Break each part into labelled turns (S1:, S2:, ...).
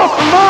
S1: Oh,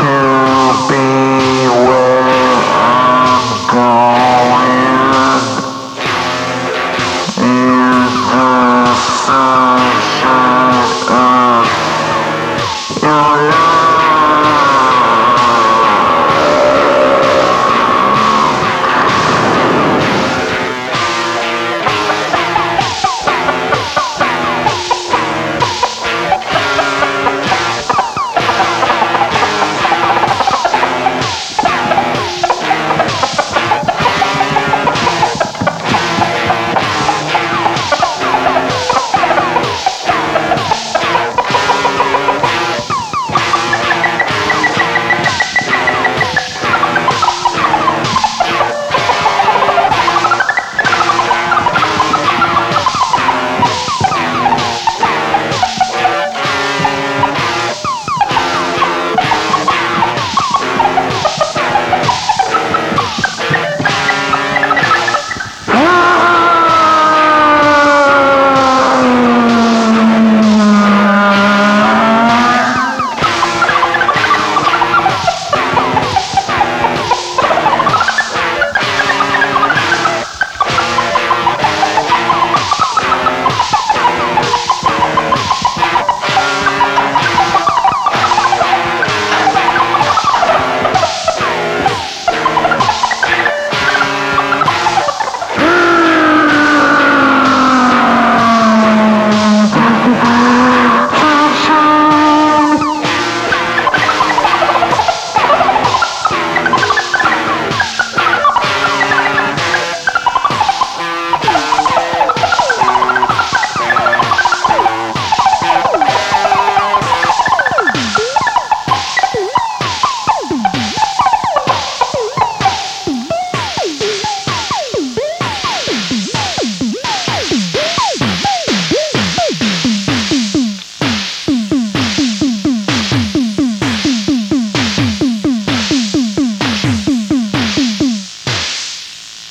S1: to be.